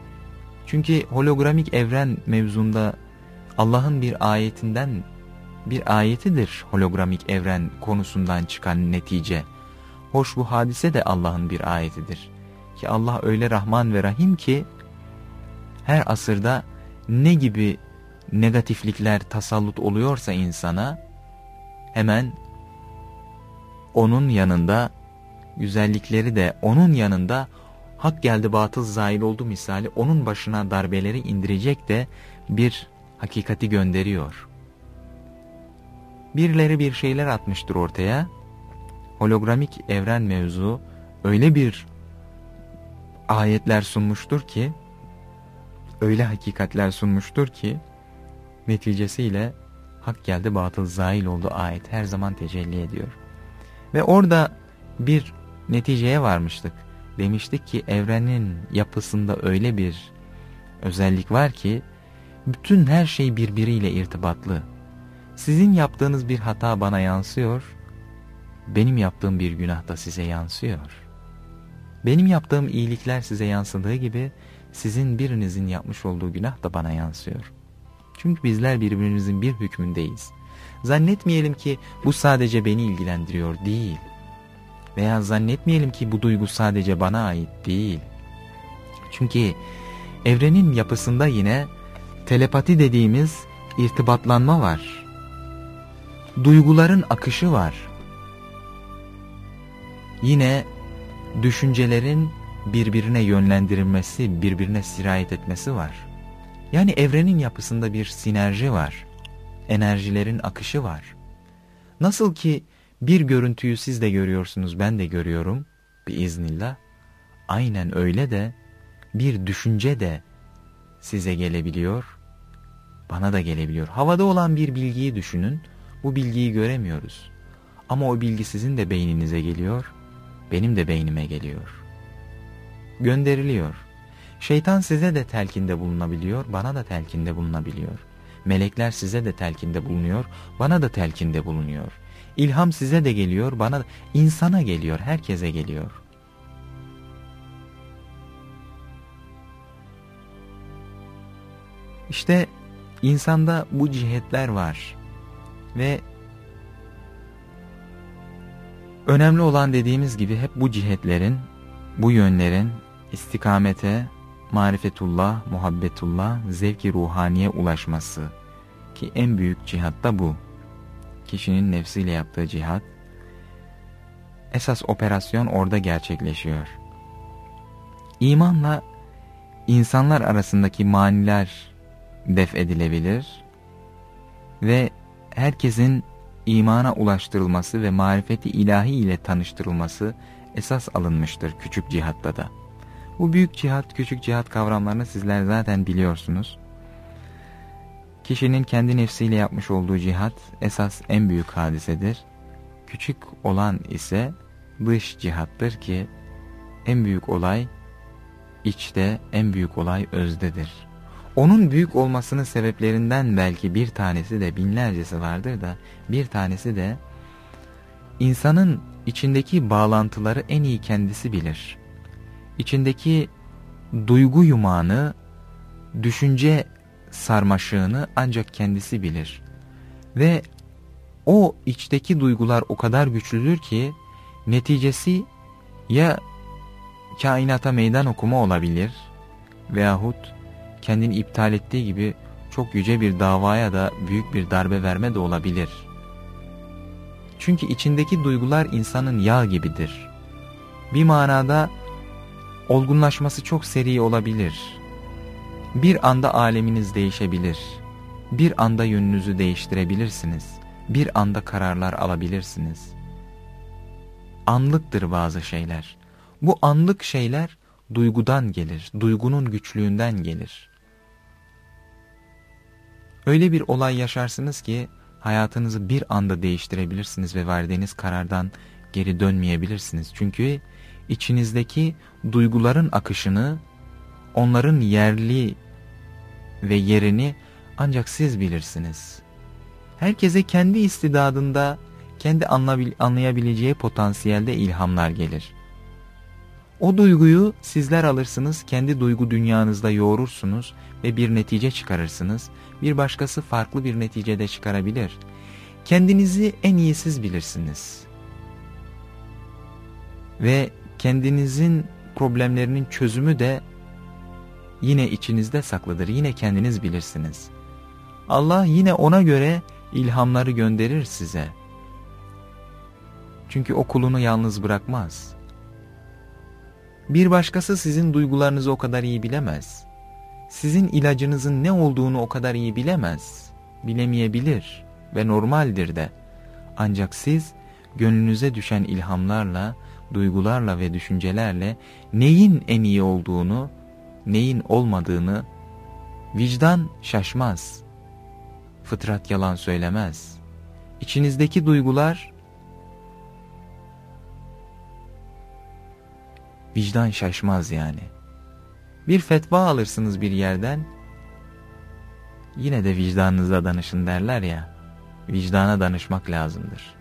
Çünkü hologramik evren mevzunda Allah'ın bir ayetinden bir ayetidir hologramik evren konusundan çıkan netice. Hoş bu hadise de Allah'ın bir ayetidir. Ki Allah öyle Rahman ve Rahim ki her asırda ne gibi negatiflikler tasallut oluyorsa insana hemen onun yanında güzellikleri de onun yanında hak geldi batıl zahil oldu misali onun başına darbeleri indirecek de bir hakikati gönderiyor. Birileri bir şeyler atmıştır ortaya. Hologramik evren mevzu öyle bir ayetler sunmuştur ki, öyle hakikatler sunmuştur ki, neticesiyle hak geldi batıl zail oldu ayet her zaman tecelli ediyor. Ve orada bir neticeye varmıştık. Demiştik ki evrenin yapısında öyle bir özellik var ki bütün her şey birbiriyle irtibatlı. Sizin yaptığınız bir hata bana yansıyor, benim yaptığım bir günah da size yansıyor. Benim yaptığım iyilikler size yansıdığı gibi sizin birinizin yapmış olduğu günah da bana yansıyor. Çünkü bizler birbirimizin bir hükmündeyiz. Zannetmeyelim ki bu sadece beni ilgilendiriyor değil. Veya zannetmeyelim ki bu duygu sadece bana ait değil. Çünkü evrenin yapısında yine telepati dediğimiz irtibatlanma var. Duyguların akışı var. Yine düşüncelerin birbirine yönlendirilmesi, birbirine sirayet etmesi var. Yani evrenin yapısında bir sinerji var. Enerjilerin akışı var. Nasıl ki bir görüntüyü siz de görüyorsunuz, ben de görüyorum biiznillah. Aynen öyle de bir düşünce de size gelebiliyor, bana da gelebiliyor. Havada olan bir bilgiyi düşünün, bu bilgiyi göremiyoruz. Ama o bilgi sizin de beyninize geliyor, benim de beynime geliyor. Gönderiliyor. Şeytan size de telkinde bulunabiliyor, bana da telkinde bulunabiliyor. Melekler size de telkinde bulunuyor, bana da telkinde bulunuyor. İlham size de geliyor, bana da, insana geliyor, herkese geliyor. İşte insanda bu cihetler var ve önemli olan dediğimiz gibi hep bu cihetlerin, bu yönlerin istikamete, marifetullah, muhabbetullah, zevki ruhaniye ulaşması ki en büyük cihat da bu. Kişinin nefsiyle yaptığı cihat, esas operasyon orada gerçekleşiyor. İmanla insanlar arasındaki maniler def edilebilir ve herkesin imana ulaştırılması ve marifeti ilahi ile tanıştırılması esas alınmıştır küçük cihatta da. Bu büyük cihat, küçük cihat kavramlarını sizler zaten biliyorsunuz. Kişinin kendi nefsiyle yapmış olduğu cihat esas en büyük hadisedir. Küçük olan ise dış cihattır ki en büyük olay içte, en büyük olay özdedir. Onun büyük olmasının sebeplerinden belki bir tanesi de binlercesi vardır da bir tanesi de insanın içindeki bağlantıları en iyi kendisi bilir. İçindeki duygu yumağını, düşünce sarmaşığını ancak kendisi bilir. Ve o içteki duygular o kadar güçlüdür ki neticesi ya kainata meydan okuma olabilir veyahut kendini iptal ettiği gibi çok yüce bir davaya da büyük bir darbe verme de olabilir. Çünkü içindeki duygular insanın yağ gibidir. Bir manada olgunlaşması çok seri olabilir. Bir anda aleminiz değişebilir. Bir anda yönünüzü değiştirebilirsiniz. Bir anda kararlar alabilirsiniz. Anlıktır bazı şeyler. Bu anlık şeyler duygudan gelir, duygunun güçlüğünden gelir. Öyle bir olay yaşarsınız ki hayatınızı bir anda değiştirebilirsiniz ve verdiğiniz karardan geri dönmeyebilirsiniz. Çünkü içinizdeki duyguların akışını, onların yerli ve yerini ancak siz bilirsiniz. Herkese kendi istidadında, kendi anlayabileceği potansiyelde ilhamlar gelir. O duyguyu sizler alırsınız, kendi duygu dünyanızda yoğurursunuz ve bir netice çıkarırsınız. Bir başkası farklı bir neticede çıkarabilir. Kendinizi en iyi siz bilirsiniz. Ve kendinizin problemlerinin çözümü de yine içinizde saklıdır. Yine kendiniz bilirsiniz. Allah yine ona göre ilhamları gönderir size. Çünkü o kulunu yalnız bırakmaz. Bir başkası sizin duygularınızı o kadar iyi bilemez. Sizin ilacınızın ne olduğunu o kadar iyi bilemez. Bilemeyebilir. ve normaldir de. Ancak siz gönlünüze düşen ilhamlarla, duygularla ve düşüncelerle neyin en iyi olduğunu, neyin olmadığını vicdan şaşmaz. Fıtrat yalan söylemez. İçinizdeki duygular vicdan şaşmaz yani. Bir fetva alırsınız bir yerden, yine de vicdanınıza danışın derler ya, vicdana danışmak lazımdır.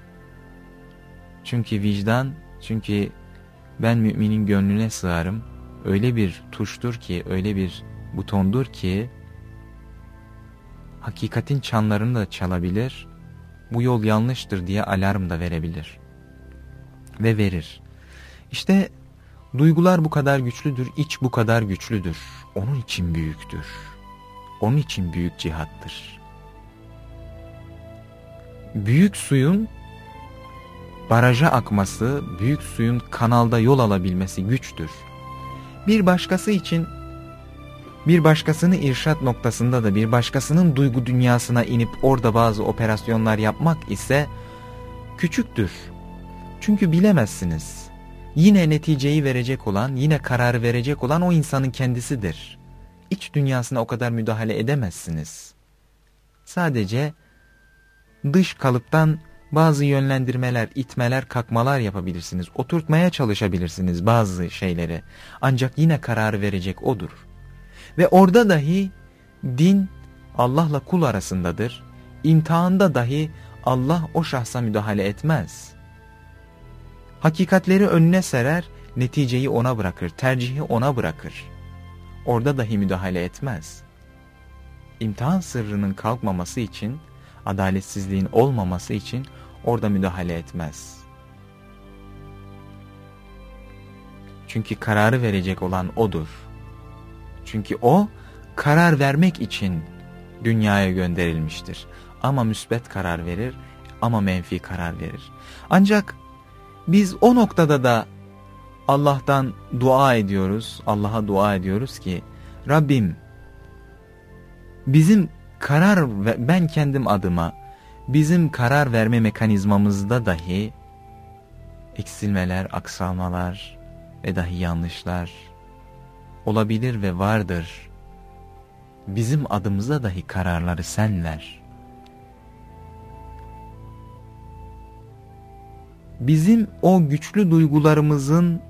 Çünkü vicdan, çünkü ben müminin gönlüne sığarım, öyle bir tuştur ki, öyle bir butondur ki, hakikatin çanlarını da çalabilir, bu yol yanlıştır diye alarm da verebilir. Ve verir. İşte duygular bu kadar güçlüdür, iç bu kadar güçlüdür. Onun için büyüktür. Onun için büyük cihattır. Büyük suyun baraja akması, büyük suyun kanalda yol alabilmesi güçtür. Bir başkası için bir başkasını irşat noktasında da bir başkasının duygu dünyasına inip orada bazı operasyonlar yapmak ise küçüktür. Çünkü bilemezsiniz. Yine neticeyi verecek olan, yine kararı verecek olan o insanın kendisidir. İç dünyasına o kadar müdahale edemezsiniz. Sadece dış kalıptan bazı yönlendirmeler, itmeler, kakmalar yapabilirsiniz. Oturtmaya çalışabilirsiniz bazı şeyleri. Ancak yine kararı verecek odur. Ve orada dahi din Allah'la kul arasındadır. İmtihanda dahi Allah o şahsa müdahale etmez. Hakikatleri önüne serer, neticeyi ona bırakır, tercihi ona bırakır. Orada dahi müdahale etmez. İmtihan sırrının kalkmaması için, adaletsizliğin olmaması için orada müdahale etmez. Çünkü kararı verecek olan odur. Çünkü o karar vermek için dünyaya gönderilmiştir. Ama müsbet karar verir ama menfi karar verir. Ancak biz o noktada da Allah'tan dua ediyoruz. Allah'a dua ediyoruz ki Rabbim bizim karar ben kendim adıma bizim karar verme mekanizmamızda dahi eksilmeler, aksalmalar ve dahi yanlışlar olabilir ve vardır. Bizim adımıza dahi kararları sen ver. Bizim o güçlü duygularımızın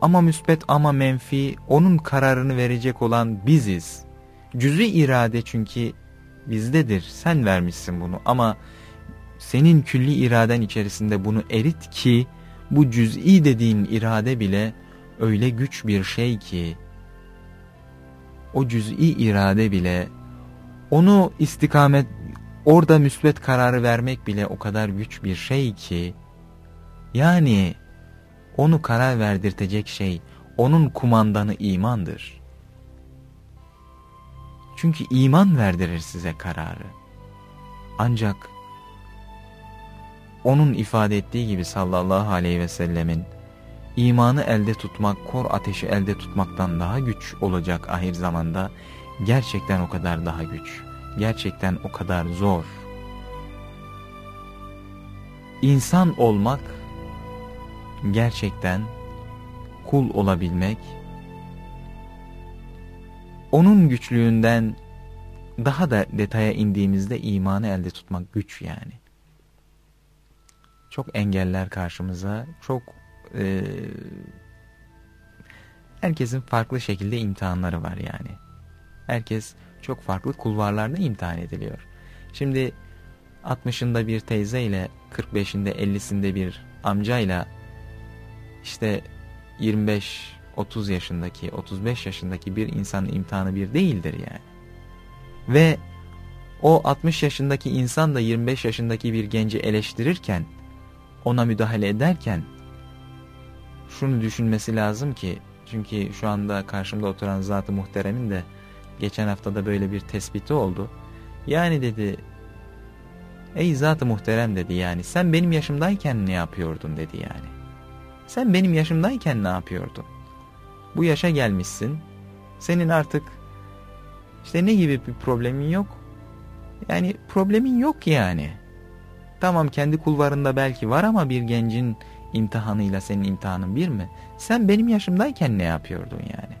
ama müspet ama menfi onun kararını verecek olan biziz. Cüz'i irade çünkü bizdedir. Sen vermişsin bunu ama senin külli iraden içerisinde bunu erit ki bu cüz'i dediğin irade bile öyle güç bir şey ki o cüz'i irade bile onu istikamet orada müsbet kararı vermek bile o kadar güç bir şey ki yani onu karar verdirtecek şey onun kumandanı imandır. Çünkü iman verdirir size kararı. Ancak onun ifade ettiği gibi sallallahu aleyhi ve sellemin imanı elde tutmak, kor ateşi elde tutmaktan daha güç olacak ahir zamanda gerçekten o kadar daha güç. Gerçekten o kadar zor. İnsan olmak gerçekten kul olabilmek onun güçlüğünden daha da detaya indiğimizde imanı elde tutmak güç yani. Çok engeller karşımıza, çok e, herkesin farklı şekilde imtihanları var yani. Herkes çok farklı kulvarlarda imtihan ediliyor. Şimdi 60'ında bir teyze ile 45'inde 50'sinde bir amcayla işte 25 30 yaşındaki 35 yaşındaki bir insanın imtihanı bir değildir yani. Ve o 60 yaşındaki insan da 25 yaşındaki bir genci eleştirirken ona müdahale ederken şunu düşünmesi lazım ki çünkü şu anda karşımda oturan zat-ı muhteremin de geçen haftada böyle bir tespiti oldu. Yani dedi ey zat-ı muhterem dedi yani sen benim yaşımdayken ne yapıyordun dedi yani. Sen benim yaşımdayken ne yapıyordun? Bu yaşa gelmişsin. Senin artık işte ne gibi bir problemin yok? Yani problemin yok yani. Tamam kendi kulvarında belki var ama bir gencin imtihanıyla senin imtihanın bir mi? Sen benim yaşımdayken ne yapıyordun yani?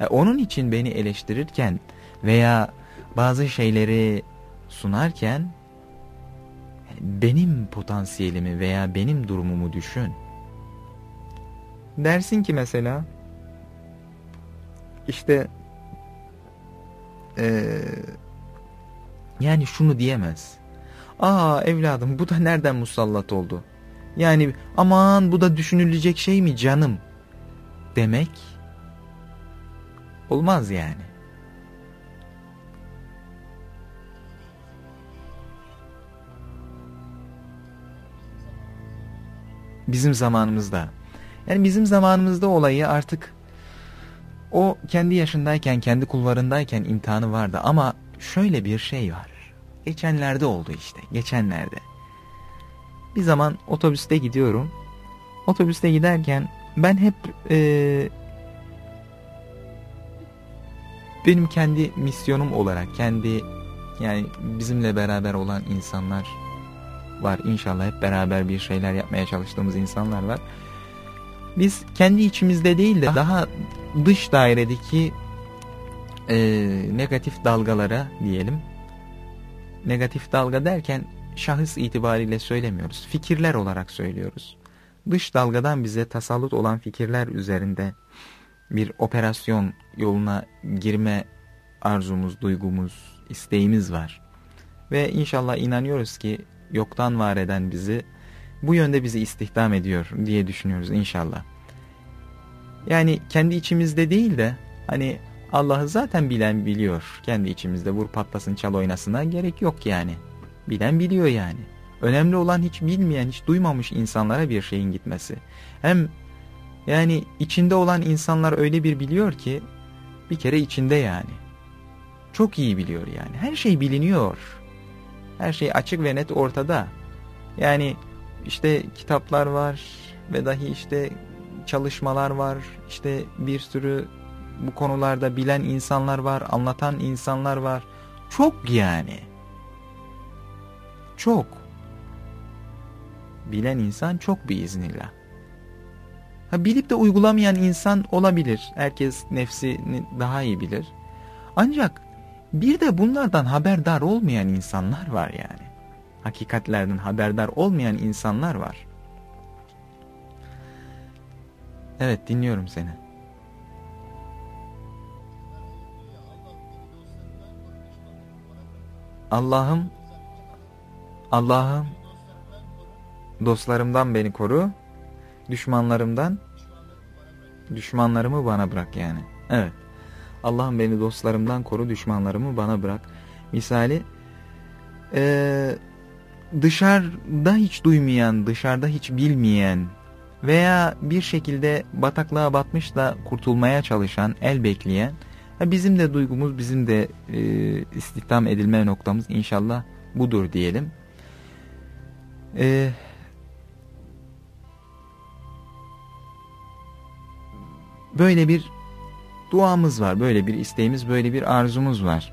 E onun için beni eleştirirken veya bazı şeyleri sunarken benim potansiyelimi veya benim durumumu düşün. Dersin ki mesela işte ee, yani şunu diyemez. Aa evladım bu da nereden musallat oldu? Yani aman bu da düşünülecek şey mi canım? Demek olmaz yani. Bizim zamanımızda. Yani bizim zamanımızda olayı artık o kendi yaşındayken, kendi kulvarındayken imtihanı vardı ama şöyle bir şey var. Geçenlerde oldu işte, geçenlerde. Bir zaman otobüste gidiyorum. Otobüste giderken ben hep e, benim kendi misyonum olarak, kendi yani bizimle beraber olan insanlar var. İnşallah hep beraber bir şeyler yapmaya çalıştığımız insanlar var. Biz kendi içimizde değil de daha dış dairedeki e, negatif dalgalara diyelim. Negatif dalga derken şahıs itibariyle söylemiyoruz. Fikirler olarak söylüyoruz. Dış dalgadan bize tasallut olan fikirler üzerinde bir operasyon yoluna girme arzumuz, duygumuz, isteğimiz var. Ve inşallah inanıyoruz ki yoktan var eden bizi bu yönde bizi istihdam ediyor diye düşünüyoruz inşallah. Yani kendi içimizde değil de hani Allah'ı zaten bilen biliyor. Kendi içimizde vur patlasın çal oynasına gerek yok yani. Bilen biliyor yani. Önemli olan hiç bilmeyen, hiç duymamış insanlara bir şeyin gitmesi. Hem yani içinde olan insanlar öyle bir biliyor ki bir kere içinde yani. Çok iyi biliyor yani. Her şey biliniyor. Her şey açık ve net ortada. Yani işte kitaplar var ve dahi işte çalışmalar var. İşte bir sürü bu konularda bilen insanlar var, anlatan insanlar var. Çok yani. Çok. Bilen insan çok bir iznillah. Ha, bilip de uygulamayan insan olabilir. Herkes nefsini daha iyi bilir. Ancak bir de bunlardan haberdar olmayan insanlar var yani. Hakikatlerden haberdar olmayan insanlar var. Evet dinliyorum seni. Allah'ım Allah'ım dostlarımdan beni koru, düşmanlarımdan düşmanlarımı bana bırak yani. Evet. Allah'ım beni dostlarımdan koru, düşmanlarımı bana bırak. Misali ee, dışarıda hiç duymayan, dışarıda hiç bilmeyen veya bir şekilde bataklığa batmış da kurtulmaya çalışan, el bekleyen bizim de duygumuz, bizim de e, istihdam edilme noktamız inşallah budur diyelim. E, böyle bir duamız var, böyle bir isteğimiz, böyle bir arzumuz var.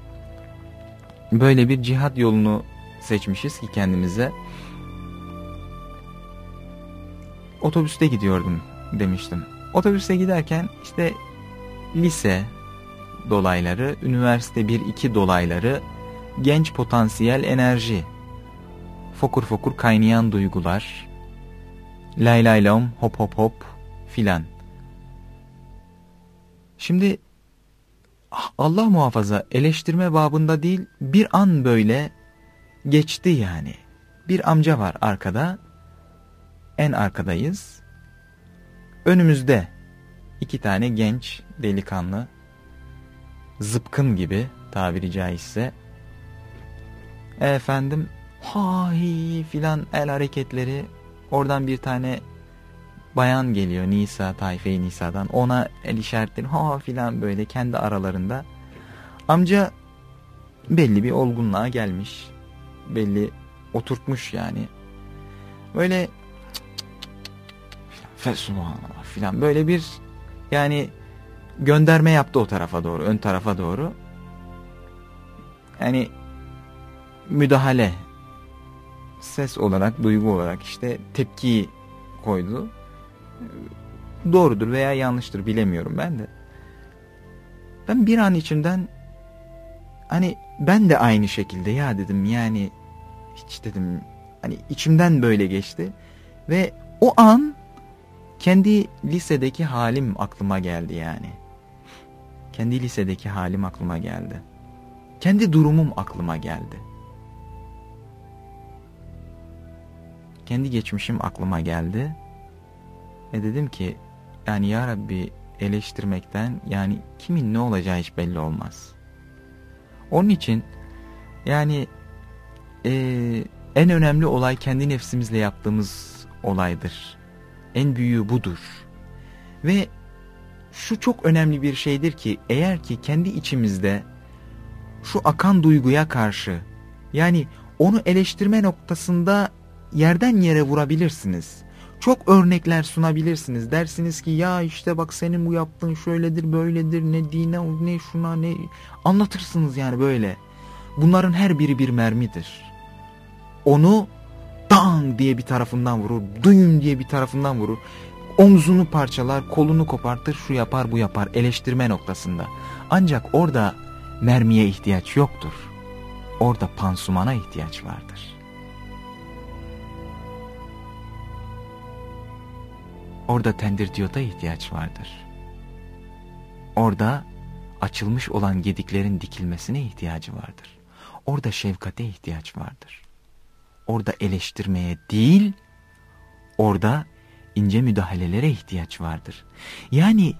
Böyle bir cihat yolunu seçmişiz ki kendimize. Otobüste gidiyordum demiştim. Otobüste giderken işte lise dolayları, üniversite 1-2 dolayları, genç potansiyel enerji, fokur fokur kaynayan duygular, lay lay lom, hop hop hop filan. Şimdi Allah muhafaza eleştirme babında değil bir an böyle geçti yani. Bir amca var arkada. En arkadayız. Önümüzde iki tane genç delikanlı. Zıpkın gibi tabiri caizse. Efendim hahi filan el hareketleri. Oradan bir tane bayan geliyor Nisa, Tayfe Nisa'dan. Ona el işaretleri ha filan böyle kendi aralarında. Amca belli bir olgunluğa gelmiş. Belli oturtmuş yani. Böyle Fesubhanallah filan böyle bir yani gönderme yaptı o tarafa doğru, ön tarafa doğru. Yani müdahale ses olarak, duygu olarak işte tepkiyi koydu. Doğrudur veya yanlıştır bilemiyorum ben de. Ben bir an içimden hani ben de aynı şekilde ya dedim yani hiç dedim hani içimden böyle geçti ve o an kendi lisedeki halim aklıma geldi yani. Kendi lisedeki halim aklıma geldi. Kendi durumum aklıma geldi. Kendi geçmişim aklıma geldi. Ve dedim ki yani ya Rabbi eleştirmekten yani kimin ne olacağı hiç belli olmaz. Onun için yani e, en önemli olay kendi nefsimizle yaptığımız olaydır. En büyüğü budur. Ve şu çok önemli bir şeydir ki eğer ki kendi içimizde şu akan duyguya karşı yani onu eleştirme noktasında yerden yere vurabilirsiniz. Çok örnekler sunabilirsiniz. Dersiniz ki ya işte bak senin bu yaptığın şöyledir böyledir ne dine ne şuna ne anlatırsınız yani böyle. Bunların her biri bir mermidir. Onu dang diye bir tarafından vurur, duyun diye bir tarafından vurur. Omzunu parçalar, kolunu kopartır, şu yapar bu yapar eleştirme noktasında. Ancak orada mermiye ihtiyaç yoktur. Orada pansumana ihtiyaç vardır. Orada tendirdiyota ihtiyaç vardır. Orada açılmış olan gediklerin dikilmesine ihtiyacı vardır. Orada şefkate ihtiyaç vardır. Orada eleştirmeye değil, orada ince müdahalelere ihtiyaç vardır. Yani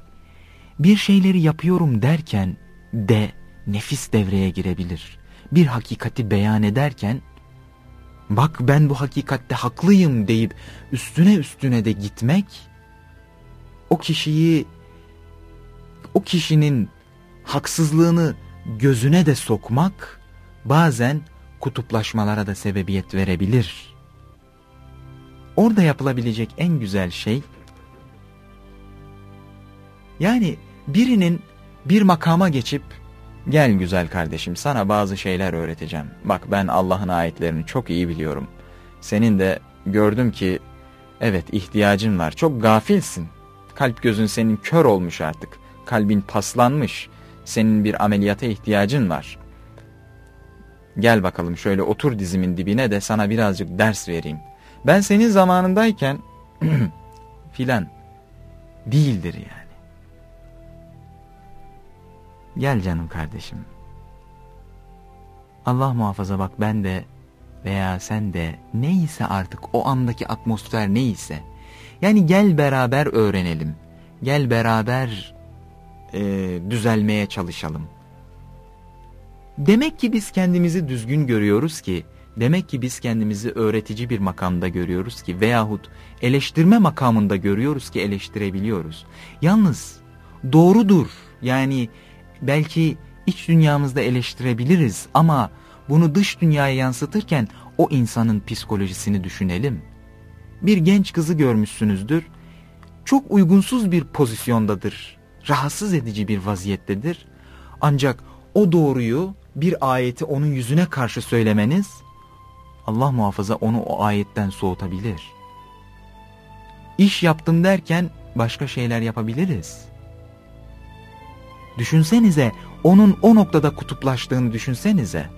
bir şeyleri yapıyorum derken de nefis devreye girebilir. Bir hakikati beyan ederken bak ben bu hakikatte haklıyım deyip üstüne üstüne de gitmek o kişiyi o kişinin haksızlığını gözüne de sokmak bazen kutuplaşmalara da sebebiyet verebilir. Orada yapılabilecek en güzel şey yani birinin bir makama geçip gel güzel kardeşim sana bazı şeyler öğreteceğim. Bak ben Allah'ın ayetlerini çok iyi biliyorum. Senin de gördüm ki evet ihtiyacın var. Çok gafilsin. Kalp gözün senin kör olmuş artık. Kalbin paslanmış. Senin bir ameliyata ihtiyacın var. Gel bakalım şöyle otur dizimin dibine de sana birazcık ders vereyim. Ben senin zamanındayken filan değildir yani. Gel canım kardeşim. Allah muhafaza bak ben de veya sen de neyse artık o andaki atmosfer neyse yani gel beraber öğrenelim. Gel beraber e, düzelmeye çalışalım. Demek ki biz kendimizi düzgün görüyoruz ki, demek ki biz kendimizi öğretici bir makamda görüyoruz ki veyahut eleştirme makamında görüyoruz ki eleştirebiliyoruz. Yalnız doğrudur yani belki iç dünyamızda eleştirebiliriz ama bunu dış dünyaya yansıtırken o insanın psikolojisini düşünelim bir genç kızı görmüşsünüzdür. Çok uygunsuz bir pozisyondadır. Rahatsız edici bir vaziyettedir. Ancak o doğruyu bir ayeti onun yüzüne karşı söylemeniz Allah muhafaza onu o ayetten soğutabilir. İş yaptım derken başka şeyler yapabiliriz. Düşünsenize onun o noktada kutuplaştığını düşünsenize.